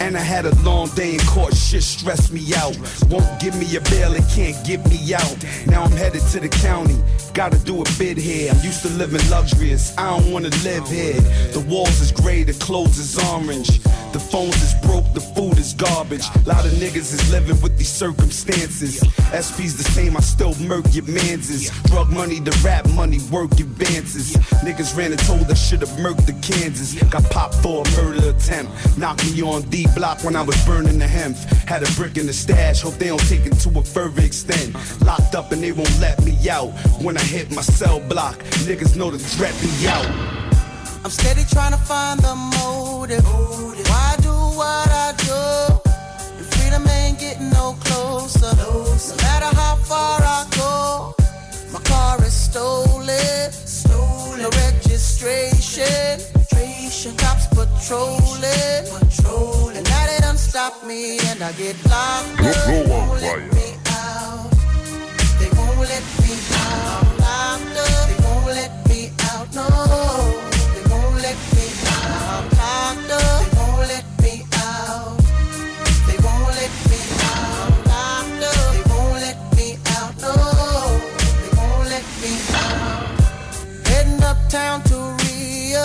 And I had a long day in court, shit stressed me out. Won't give me a bail, it can't get me out. Now I'm headed to the county, gotta do a bid here. I'm used to living luxurious, I don't wanna live here. The walls is gray, the clothes is orange. The phones is broke, the food is garbage. A lot of niggas is living with these circumstances. SP's the same, I still murk your manses. Drug money, the rap money, work advances. Niggas ran and told I should've murked the Kansas. Got popped for a murder attempt. Knocked me on D block when I was burning the hemp. Had a brick in the stash, hope they don't take it to a further extent. Locked up and they won't let me out. When I hit my cell block, niggas know the threat be out. I'm steady trying to find the motive. Why do what I do? And freedom ain't getting no closer. No matter how far I go, my car is stolen. Stolen. No registration. Cops patrolling. Patrolling. And now they done stop me and I get locked up. on Won't let fire. me out. They won't let me out. Locked up. They won't let me out. No. Uptown to Rio.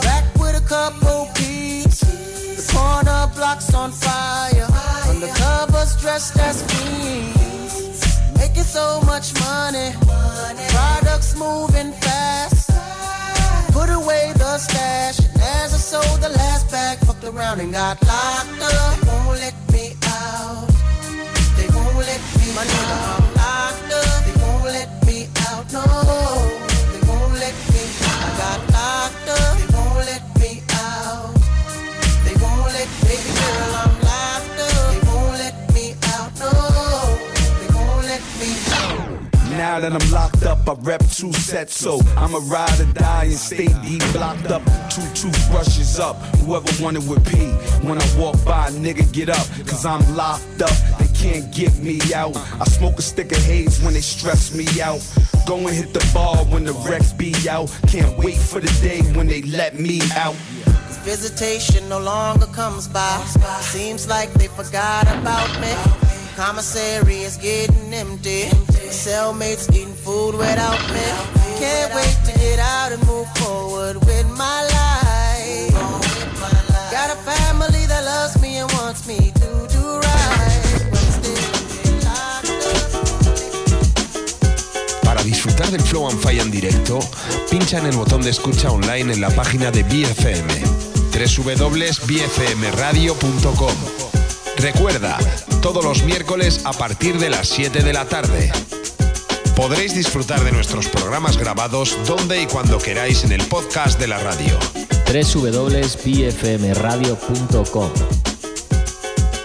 Back with a couple peeps. The corner blocks on fire. Undercovers dressed as fiends. Making so much money. Products moving fast. Put away the stash. And as I sold the last bag, fucked around and got locked up. They won't let me out. They won't let me My nigga, I'm locked up. They won't let me out. No. That I'm locked up, I rep two sets, so I'ma ride or die and stay deep blocked up. Two toothbrushes up, whoever wanted with P. When I walk by, nigga, get up, cause I'm locked up. They can't get me out. I smoke a stick of haze when they stress me out. Go and hit the bar when the Rex be out. Can't wait for the day when they let me out. Visitation no longer comes by. Seems like they forgot about me. Commissary is getting empty. Cellmates eating food without me. Can't wait to get out and move forward with my life. Got a family that loves me and wants me to do right. Para disfrutar del Flow and Fire en directo, pincha en el botón de escucha online en la página de BFM, www.bfmradio.com. Recuerda, todos los miércoles a partir de las 7 de la tarde. Podréis disfrutar de nuestros programas grabados donde y cuando queráis en el podcast de la radio. www.bfmradio.com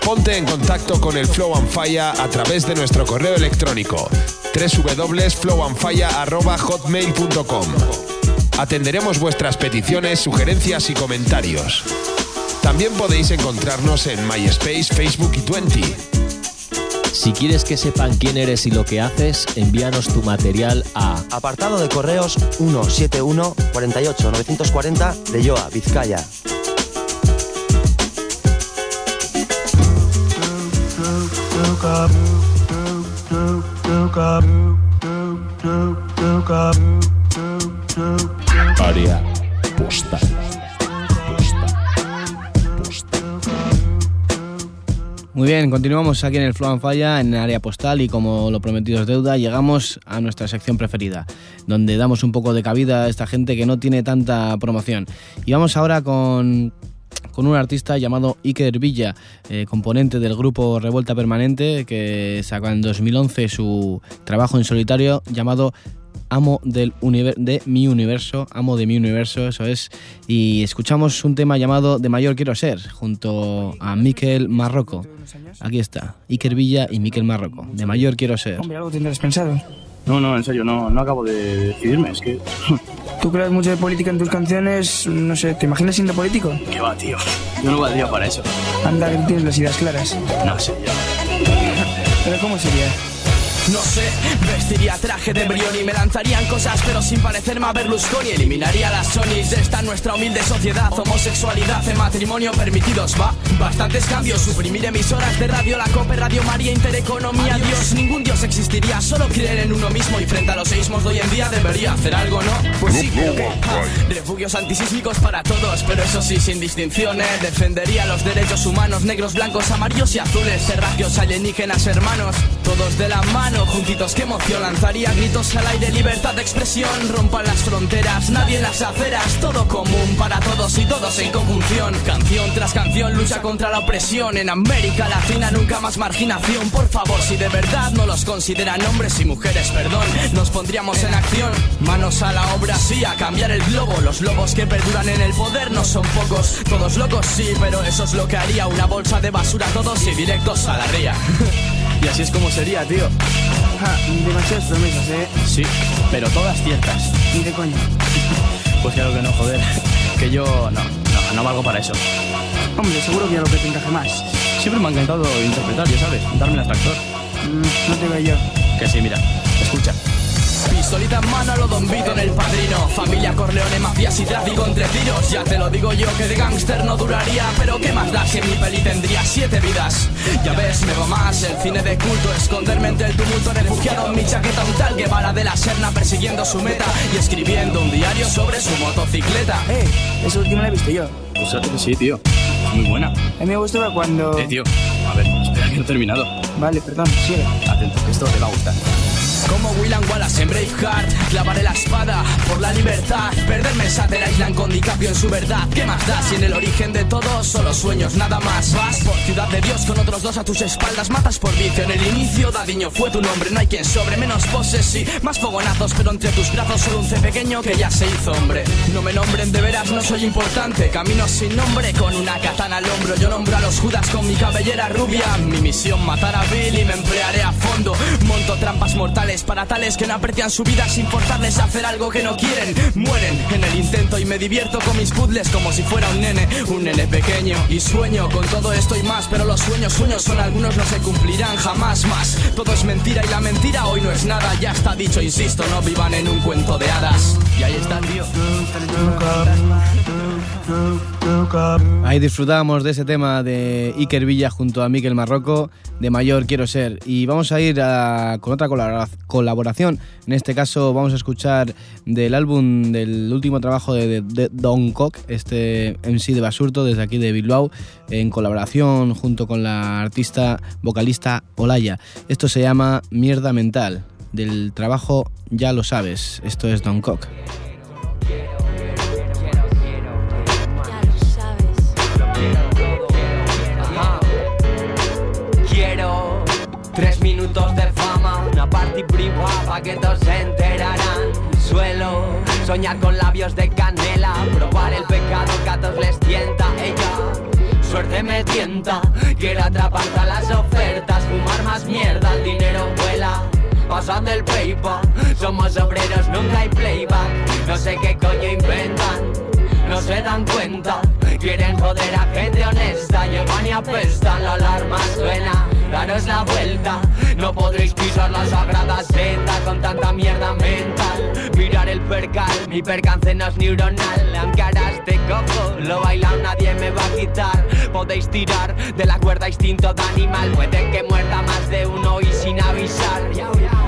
Ponte en contacto con el Flow and Fire a través de nuestro correo electrónico www.flowandfire.hotmail.com Atenderemos vuestras peticiones, sugerencias y comentarios. También podéis encontrarnos en MySpace, Facebook y Twenty. Si quieres que sepan quién eres y lo que haces, envíanos tu material a Apartado de correos 171 48 940 de Yoa, Vizcaya. Muy bien, continuamos aquí en el Flow and Falla, en el área postal y como lo prometido es deuda, llegamos a nuestra sección preferida, donde damos un poco de cabida a esta gente que no tiene tanta promoción. Y vamos ahora con, con un artista llamado Iker Villa, eh, componente del grupo Revuelta Permanente, que sacó en 2011 su trabajo en solitario llamado Amo del univer- de mi universo, amo de mi universo, eso es. Y escuchamos un tema llamado De mayor quiero ser, junto a Miquel Marroco. Aquí está, Iker Villa y Miquel Marroco. De mayor quiero ser. Hombre, algo tendrás pensado. No, no, en serio, no, no acabo de decidirme, es que... ¿Tú creas mucho de política en tus canciones? No sé, ¿te imaginas siendo político? ¿Qué va, tío? Yo no valdría para eso. Anda, que tienes las ideas claras. No sé, yo. ¿Pero cómo sería? No sé, vestiría traje de embrión y me lanzarían cosas pero sin parecerme a Berlusconi. Eliminaría las Sonys de esta nuestra humilde sociedad. Homosexualidad en matrimonio permitidos, va Bastantes cambios, suprimir emisoras de radio La COPE, Radio María, Intereconomía. Dios, ningún Dios existiría, solo creer en uno mismo Y frente a los seísmos de hoy en día debería hacer algo, ¿no? Pues sí, creo que ja, Refugios antisísmicos para todos, pero eso sí, sin distinciones. Defendería los derechos humanos, negros, blancos, amarillos y azules Terráqueos, alienígenas, hermanos Todos de la mano, juntitos, qué emoción. Lanzaría gritos al aire, libertad de expresión. Rompan las fronteras, nadie en las aceras Todo común para todos y todos en conjunción. Canción tras canción, lucha contra la opresión. En América Latina nunca más marginación. Por favor, si de verdad no los consideran hombres y mujeres, perdón Nos pondríamos en acción. Manos a la obra, sí, a cambiar el globo. Los lobos que perduran en el poder no son pocos. Todos locos, sí, pero eso es lo que haría Una bolsa de basura. Todos y directos a la ría Y así es como sería, tío Ja, demasiadas promesas, ¿eh? Sí, pero todas ciertas. Ni de coña. Pues claro que no, joder. Que yo no, no, no valgo para eso. Hombre, seguro que algo que te encaje más. Siempre me ha encantado interpretar, ya sabes, darme el tractor. Mm, no te veo yo. Que sí, mira, escucha. Pistolita en mano a lo Don Vito en el padrino Familia Corleone, mafias y tráfico entre tiros Ya te lo digo yo que de gángster no duraría Pero qué más da si en mi peli tendría siete vidas Ya ves, me va más el cine de culto Esconderme entre el tumulto refugiado en mi chaqueta Un tal Guevara de la Serna persiguiendo su meta Y escribiendo un diario sobre su motocicleta Eh, esa última la he visto yo. Pues claro que sí, tío. Muy buena. A mí me gustaba cuando... Eh, tío, a ver, espera que no he terminado. Vale, perdón, sigue. Atento, que esto te va a gustar. Como William Wallace en Braveheart Clavaré la espada por la libertad Perderme en Sater Island con DiCaprio en su verdad. ¿Qué más da si en el origen de todo solo sueños nada más? Vas por Ciudad de Dios con otros dos a tus espaldas Matas por vicio. En el inicio Dadiño fue tu nombre No hay quien sobre menos poses y más fogonazos Pero entre tus brazos solo un C pequeño que ya se hizo hombre. No me nombren de veras, no soy importante. Camino sin nombre con una katana al hombro. Yo nombro a los judas con mi cabellera rubia. Mi misión matar a Bill y me emplearé a fondo. Monto trampas mortales para tales que no aprecian su vida sin forzarles a hacer algo que no quieren. Mueren en el intento y me divierto con mis puzzles como si fuera un nene, un nene pequeño. Y sueño con todo esto y más, pero los sueños, sueños son algunos, no se cumplirán jamás más. Todo es mentira y la mentira hoy no es nada, ya está dicho, insisto, no vivan en un cuento de hadas. Y ahí está, tío. Ahí disfrutábamos de ese tema de Iker Villa junto a Miquel Marroco, de Mayor Quiero Ser. Y vamos a ir con otra colabora- colaboración. En este caso vamos a escuchar del álbum, del último trabajo de, Don Cock, este MC de Basurto, desde aquí de Bilbao, en colaboración junto con la artista vocalista Olaya. Esto se llama Mierda Mental. Del trabajo Ya lo sabes. Esto es Don Cock. Pa' que todos se enterarán. Suelo soñar con labios de canela, probar el pecado que a todos les tienta ella. Suerte me tienta, quiero atrapar todas las ofertas, fumar más mierda, el dinero vuela. Pasan del PayPal, somos obreros, nunca hay playback. No sé qué coño inventan, no se dan cuenta. Quieren joder a gente honesta, llevan y apestan, la alarma suena, daros la vuelta. No podréis pisar la sagrada senda con tanta mierda mental. Mirar el percal, mi percance no es neuronal. Aunque ahora este cojo, lo bailado nadie me va a quitar. Podéis tirar de la cuerda instinto de animal. Puede que muerda más de uno y sin avisar.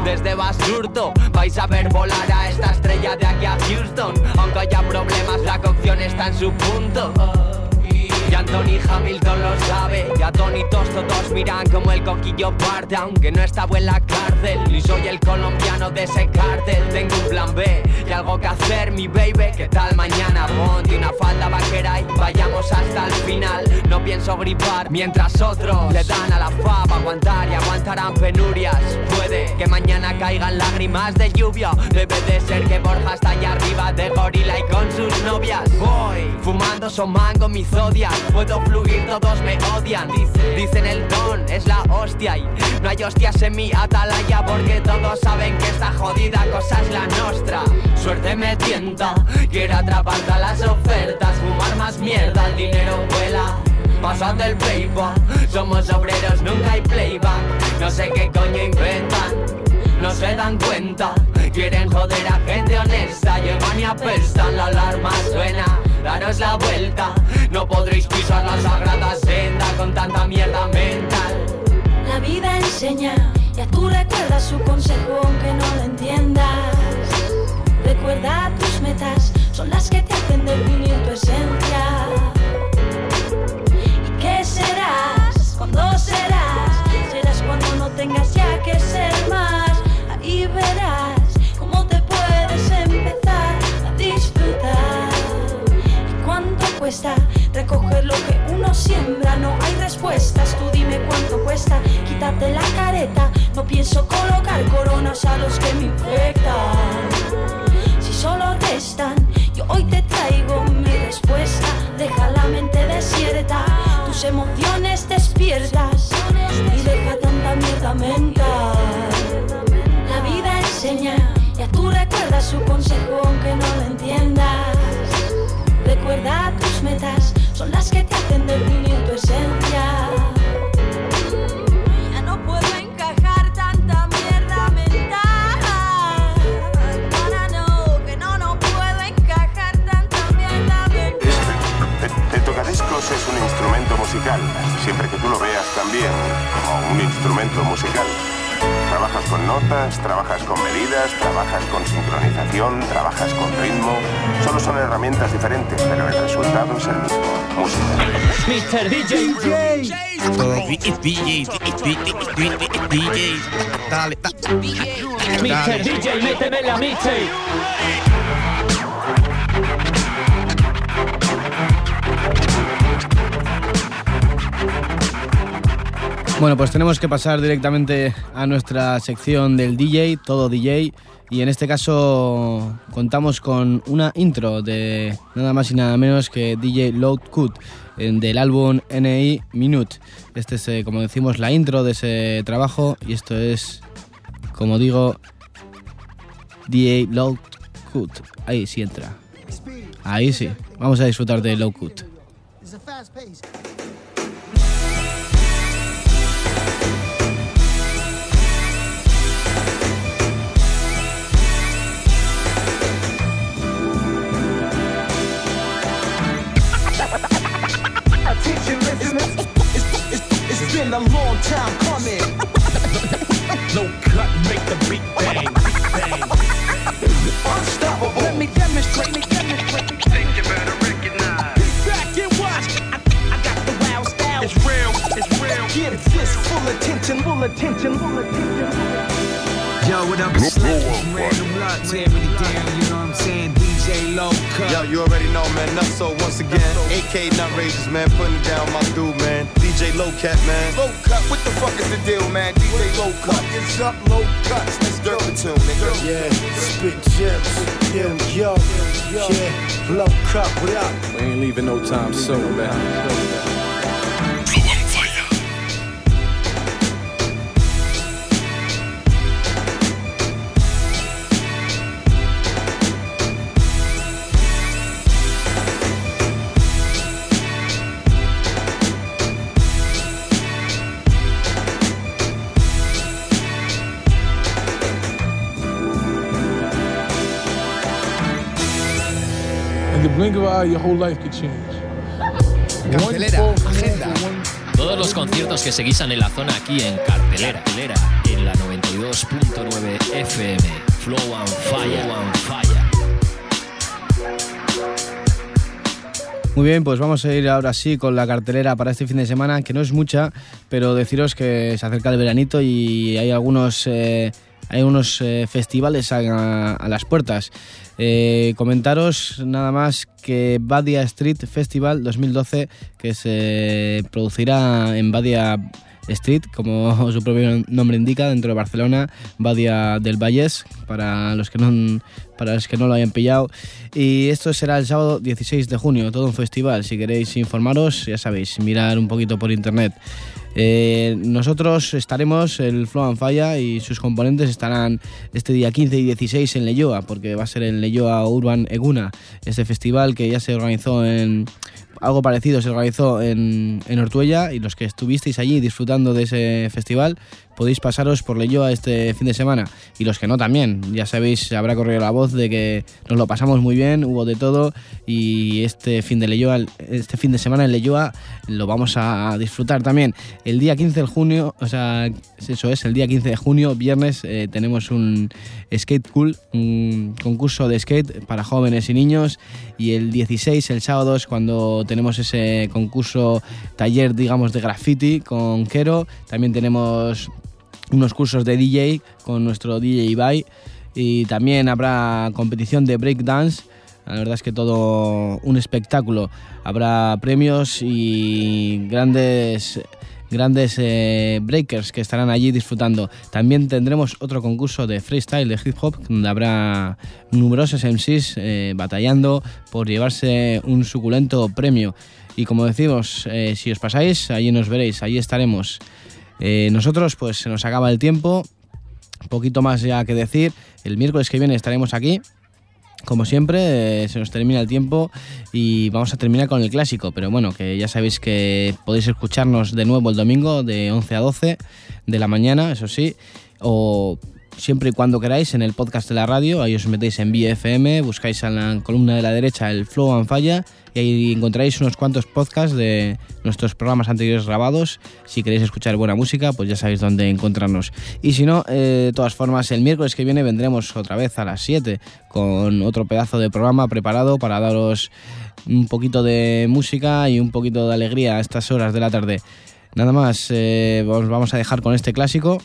Desde Basurto vais a ver volar a esta estrella de aquí a Houston. Aunque haya problemas, la cocción está en su punto. Y Anthony Hamilton lo sabe, y a Tony Todos todos miran como el coquillo parte, aunque no estaba en la cárcel. Y soy el colombiano de ese cártel. Tengo un plan B y algo que hacer, mi baby. ¿Qué tal mañana? Ponte una falda vaquera y pienso gripar mientras otros le dan a la fab aguantar y aguantarán penurias. Puede que mañana caigan lágrimas de lluvia. Debe de ser que Borja está allá arriba de gorila y con sus novias. Voy fumando son mango mi zodiac. Puedo fluir, todos me odian. Dicen el don es la hostia y no hay hostias en mi atalaya porque todos saben que esta jodida cosa es la nostra. Suerte me tienta, quiero atrapar todas las ofertas, fumar más mierda, el dinero vuela. Pasan del PayPal, somos obreros, nunca hay playback. No sé qué coño inventan, no se dan cuenta. Quieren joder a gente honesta, llevan y apestan, la alarma suena. Daros la vuelta, no podréis pisar la sagrada senda con tanta mierda mental. La vida enseña, ya tú recuerdas su consejo aunque no lo entiendas. Recuerda tus metas, son las que te hacen definir tu esencia. ¿Y qué serás? ¿Cuándo serás? Serás cuando no tengas ya que ser más. Ahí verás cómo te puedes empezar a disfrutar. ¿Y cuánto cuesta recoger lo que uno siembra? No hay respuestas, tú dime cuánto cuesta. Quítate la careta, no pienso colocar coronas a los que me infectan. Si solo restan, yo hoy te traigo mi respuesta. Deja la mente desierta, tus emociones despiertas y deja tanta mierda mental. La vida enseña, ya tú recuerdas su consejo aunque no lo entiendas. Recuerda tus metas, son las que te hacen definir notas, trabajas con medidas, trabajas con sincronización, trabajas con ritmo. Solo son herramientas diferentes, pero el resultado es el mismo. Música. Mr. DJ. Dale, Mr. DJ, méteme la mixtape. Bueno, pues tenemos que pasar directamente a nuestra sección del DJ, todo DJ, y en este caso contamos con una intro de nada más y nada menos que DJ Loud Cut en- del álbum NI Minute. Este es, eh, como decimos, la intro de ese trabajo y esto es, como digo, DJ Loud Cut. Ahí sí entra. Ahí sí. Vamos a disfrutar de Loud Cut. It's a fast pace. been a long time coming. Low cut, make the beat bang, bang. Unstoppable. Let me demonstrate. Me demonstrate. Think you better recognize. Be Back and watch. I, I got the wild style. It's real, it's real. Get this full attention, full attention, full attention. Yo, what up? It's Slick, Random Luck, tearing it down, you Yo, you already know, man. Nutso once again. AK Nutrageous, man. Putting it down my dude, man. DJ Low Cat, man. Low cut, what the fuck is the deal, man? DJ Low cut. It's up, low cuts. Let's dirt tune, nigga. Yeah, spit gems, get 'em yo, yeah, blow cup, what up? We ain't leaving no time soon, man. Blink of an eye, your whole life could change. Cartelera, agenda. Todos los conciertos que se guisan en la zona aquí en Cartelera, Cartelera, en la 92.9 FM. Flow and Fire. Flow and Fire. Muy bien, pues vamos a ir ahora sí con la cartelera para este fin de semana, que no es mucha, pero deciros que se acerca el veranito y hay algunos, eh, hay unos eh, festivales a, las puertas. Eh, comentaros nada más que Badia Street Festival 2012, que se producirá en Badia Street, como su propio nombre indica, dentro de Barcelona, Badia del Vallès, para los que no, para los que no lo hayan pillado. Y esto será el sábado 16 de junio, todo un festival. Si queréis informaros, ya sabéis, mirar un poquito por internet. Eh, nosotros estaremos, el Flow and Falla y sus componentes estarán este día 15 y 16 en Leyoa, porque va a ser en Leyoa Urban Eguna, este festival que ya se organizó en algo parecido se organizó en, en Ortuella y los que estuvisteis allí disfrutando de ese festival podéis pasaros por Leyoa este fin de semana. Y los que no también, ya sabéis, habrá corrido la voz de que nos lo pasamos muy bien, hubo de todo. Y este fin de Leyoa, este fin de semana en Leyoa lo vamos a disfrutar también. El día 15 de junio, o sea, eso es, el día 15 de junio, viernes, eh, tenemos un Skate Cool, un concurso de skate para jóvenes y niños. Y el 16, el sábado, es cuando tenemos ese concurso taller, digamos, de graffiti con Kero. También tenemos unos cursos de DJ con nuestro DJ Ibai y también habrá competición de breakdance. La verdad es que todo un espectáculo. Habrá premios y grandes grandes eh, breakers que estarán allí disfrutando. También tendremos otro concurso de freestyle, de hip hop, donde habrá numerosos MCs eh, batallando por llevarse un suculento premio. Y como decimos, eh, si os pasáis, allí nos veréis, allí estaremos. Nosotros, pues se nos acaba el tiempo, poquito más ya que decir. El miércoles que viene estaremos aquí. Como siempre, eh, se nos termina el tiempo y vamos a terminar con el clásico. Pero bueno, que ya sabéis que podéis escucharnos de nuevo el domingo de 11 a 12 de la mañana, eso sí. O siempre y cuando queráis en el podcast de la radio. Ahí os metéis en BFM, buscáis en la columna de la derecha el Flow and Falla y ahí encontraréis unos cuantos podcasts de nuestros programas anteriores grabados. Si queréis escuchar buena música, pues ya sabéis dónde encontrarnos. Y si no, eh, de todas formas, el miércoles que viene vendremos otra vez a las 7 con otro pedazo de programa preparado para daros un poquito de música y un poquito de alegría a estas horas de la tarde. Nada más, eh, os vamos a dejar con este clásico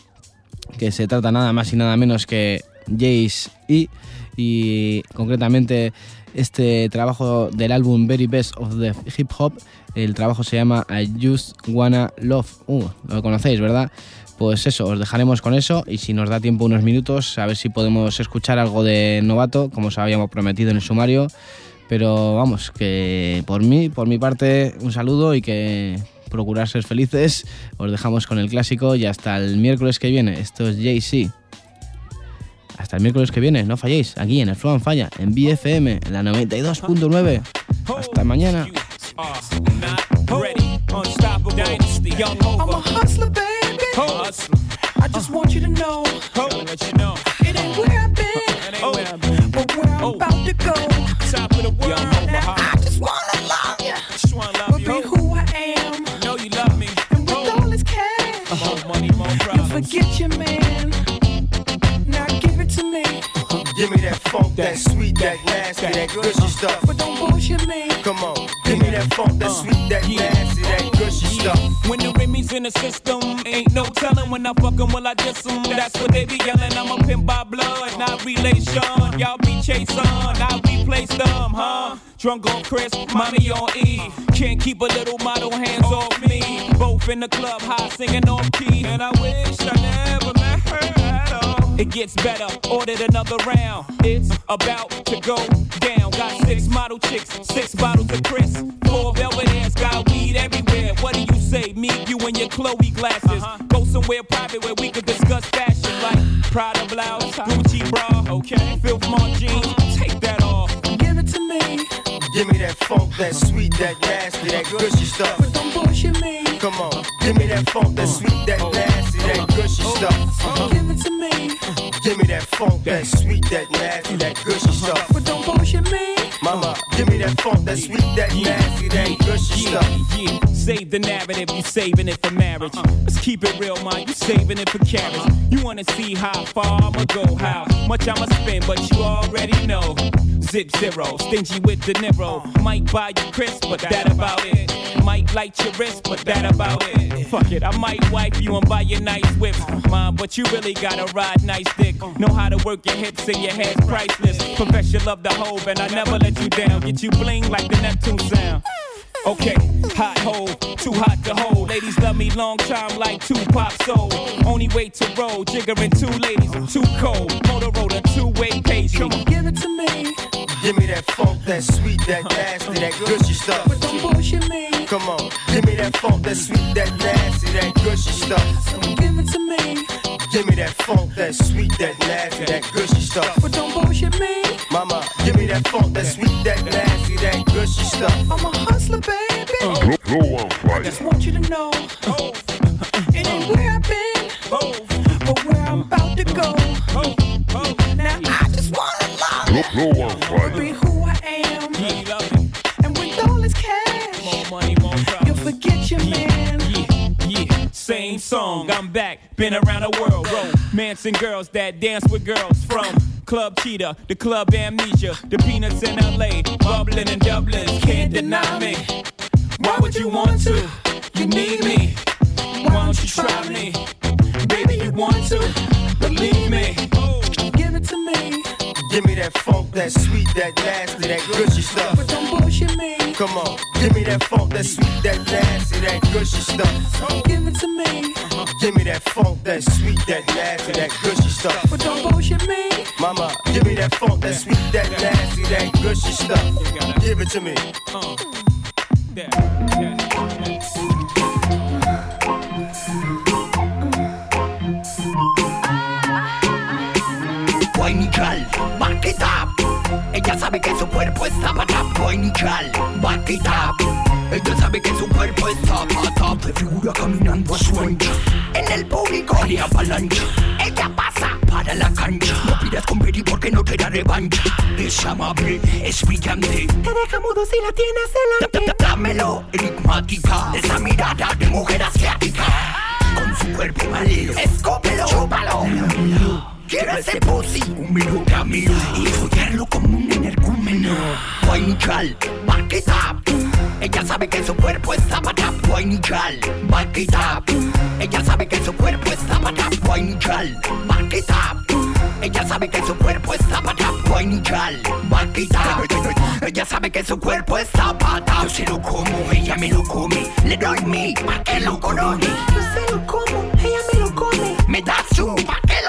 que se trata nada más y nada menos que Jace E y concretamente este trabajo del álbum Very Best of the Hip Hop. El trabajo se llama I Just Wanna Love. Uh, lo conocéis, ¿verdad? Pues eso, os dejaremos con eso y si nos da tiempo unos minutos, a ver si podemos escuchar algo de Novato, como os habíamos prometido en el sumario. Pero vamos, que por mí, por mi parte, un saludo y que procurar ser felices. Os dejamos con el clásico y hasta el miércoles que viene. Esto es JC. Hasta el miércoles que viene, no falléis, aquí en el Flow Falla, en BFM, en la 92.9. Hasta mañana. Top of the world. That sweet, that nasty, that gushy uh-huh. stuff. But don't bullshit me. Come on, give me that funk, that uh, sweet, that nasty, that gushy stuff. When the Remy's in the system, ain't no telling when I fuck 'em, will I diss 'em? That's what they be yelling. I'm a pimp by blood, not relation. Y'all be chasing, I replace them, huh? Drunk on Chris, mommy on E. Can't keep a little model hands off me. Both in the club, high singing off key. And I wish I never met her. It gets better, ordered another round. It's about to go down. Got six model chicks, six bottles of Chris. Four Belvedere's, got weed everywhere. What do you say? Me, you, and your Chloe glasses. Uh-huh. Go somewhere private where we could discuss fashion like Prada blouse, uh-huh. Gucci bra, okay? Filth Mart jeans, take that off. Give it to me. Give me that funk, that sweet, that nasty, that gushy stuff. But don't bullshit me. Come on, give me that funk, that sweet, that oh. nasty, that gushy oh. stuff. Oh. Funk, that sweet, that nasty, that gushy stuff. But don't bullshit me. Mama, give me that funk, that sweet, that nasty, that gushy yeah, stuff. yeah. Save the narrative, you saving it for marriage. Uh-huh. Let's keep it real, man. You saving it for carriage. Uh-huh. You wanna see how far I'ma go, how much I'ma spend, but you already know. Zip zero, stingy with the Niro. Uh-huh. Might buy you crisp, but that about it. Might light your wrist, but that about it. Fuck it, I might wipe you and buy you nice whip, mom. But you really gotta ride nice dick. Know how to work your hips and your head's priceless. Profess you love the hove, and I never let you down. Get you bling like the Neptune sound. Okay, hot hole, too hot to hold. Ladies love me long time like two Tupac soul. Only way to roll, jiggering two ladies, too cold. Motorola, two way page me. Give it to me. Give me that funk, that sweet, that nasty, that gushy stuff. But don't bullshit me. Come on, give me that funk, that sweet, that nasty, that gushy stuff. So Give it to me. Give me that funk, that sweet, that nasty, that gushy stuff. But don't bullshit me. Mama, give me that funk, that sweet, that nasty, that gushy stuff. I'm a hustler, baby. I just want you to know. It ain't where I've been, but where I'm about to go. Now I just wanna love be who I am. And with all this cash, More money, more problems. you'll forget your man. Yeah, same song. I'm back, been around the world. Romanticing girls that dance with girls from Club Cheetah, the Club Amnesia, the Peanuts in LA, bubbling in Dublin. Can't deny me. Why would you want to? You need me. Why don't you try me? Baby, you want to? Believe me. Give it to me. Give me that funk, that sweet, that nasty, that gushy stuff. But don't bullshit me. Come on, give me that funk, that sweet, that nasty, that gushy stuff. Give it to me. Give me that funk, that sweet, that nasty, that gushy stuff. But don't bullshit me. Mama, give me that funk, that sweet, that nasty, that gushy stuff. Give it to me. Uh, Whiny Ella sabe que su cuerpo girl, back it up. Ella sabe que su cuerpo para top. Se figura caminando a su ancha. En el público le avalancha. Ella pasa para la cancha. No pidas competir porque no te da revancha. Es amable, es brillante. Te deja mudo si la tienes delante. Dámelo, enigmática. Esa mirada de mujer asiática. Con su cuerpo malero. Escópelo, chúpalo. Quiero ese pussy, un minuto camino y follarlo como un energúmeno. Whiny girl, back it up. Ella sabe que su cuerpo está para tap. Whiny girl, back it up. Ella sabe que su cuerpo está para tap. Whiny girl, back it up. Ella sabe que su cuerpo está para tap. Whiny girl, back it up. Ella sabe que su cuerpo está para tap. Yo se lo como, ella me lo come. Le doy mi pa' que lo corone. Yo se lo como, ella me lo come. Me da su pa' que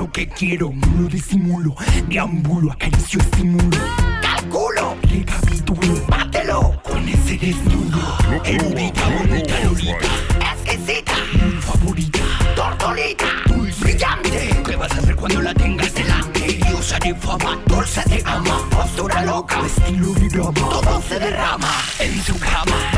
lo que quiero, no lo disimulo. Deambulo, acaricio, estimulo. Calculo, recapitulo. Bátelo con ese desnudo. Erudita, bonita, lolita. Exquisita, mi favorita. Tortolita, dulce, brillante. ¿Qué vas a hacer cuando la tengas delante? Diosa de fama, dulce de gama. Postura loca, estilo de drama. Todo se derrama en su cama.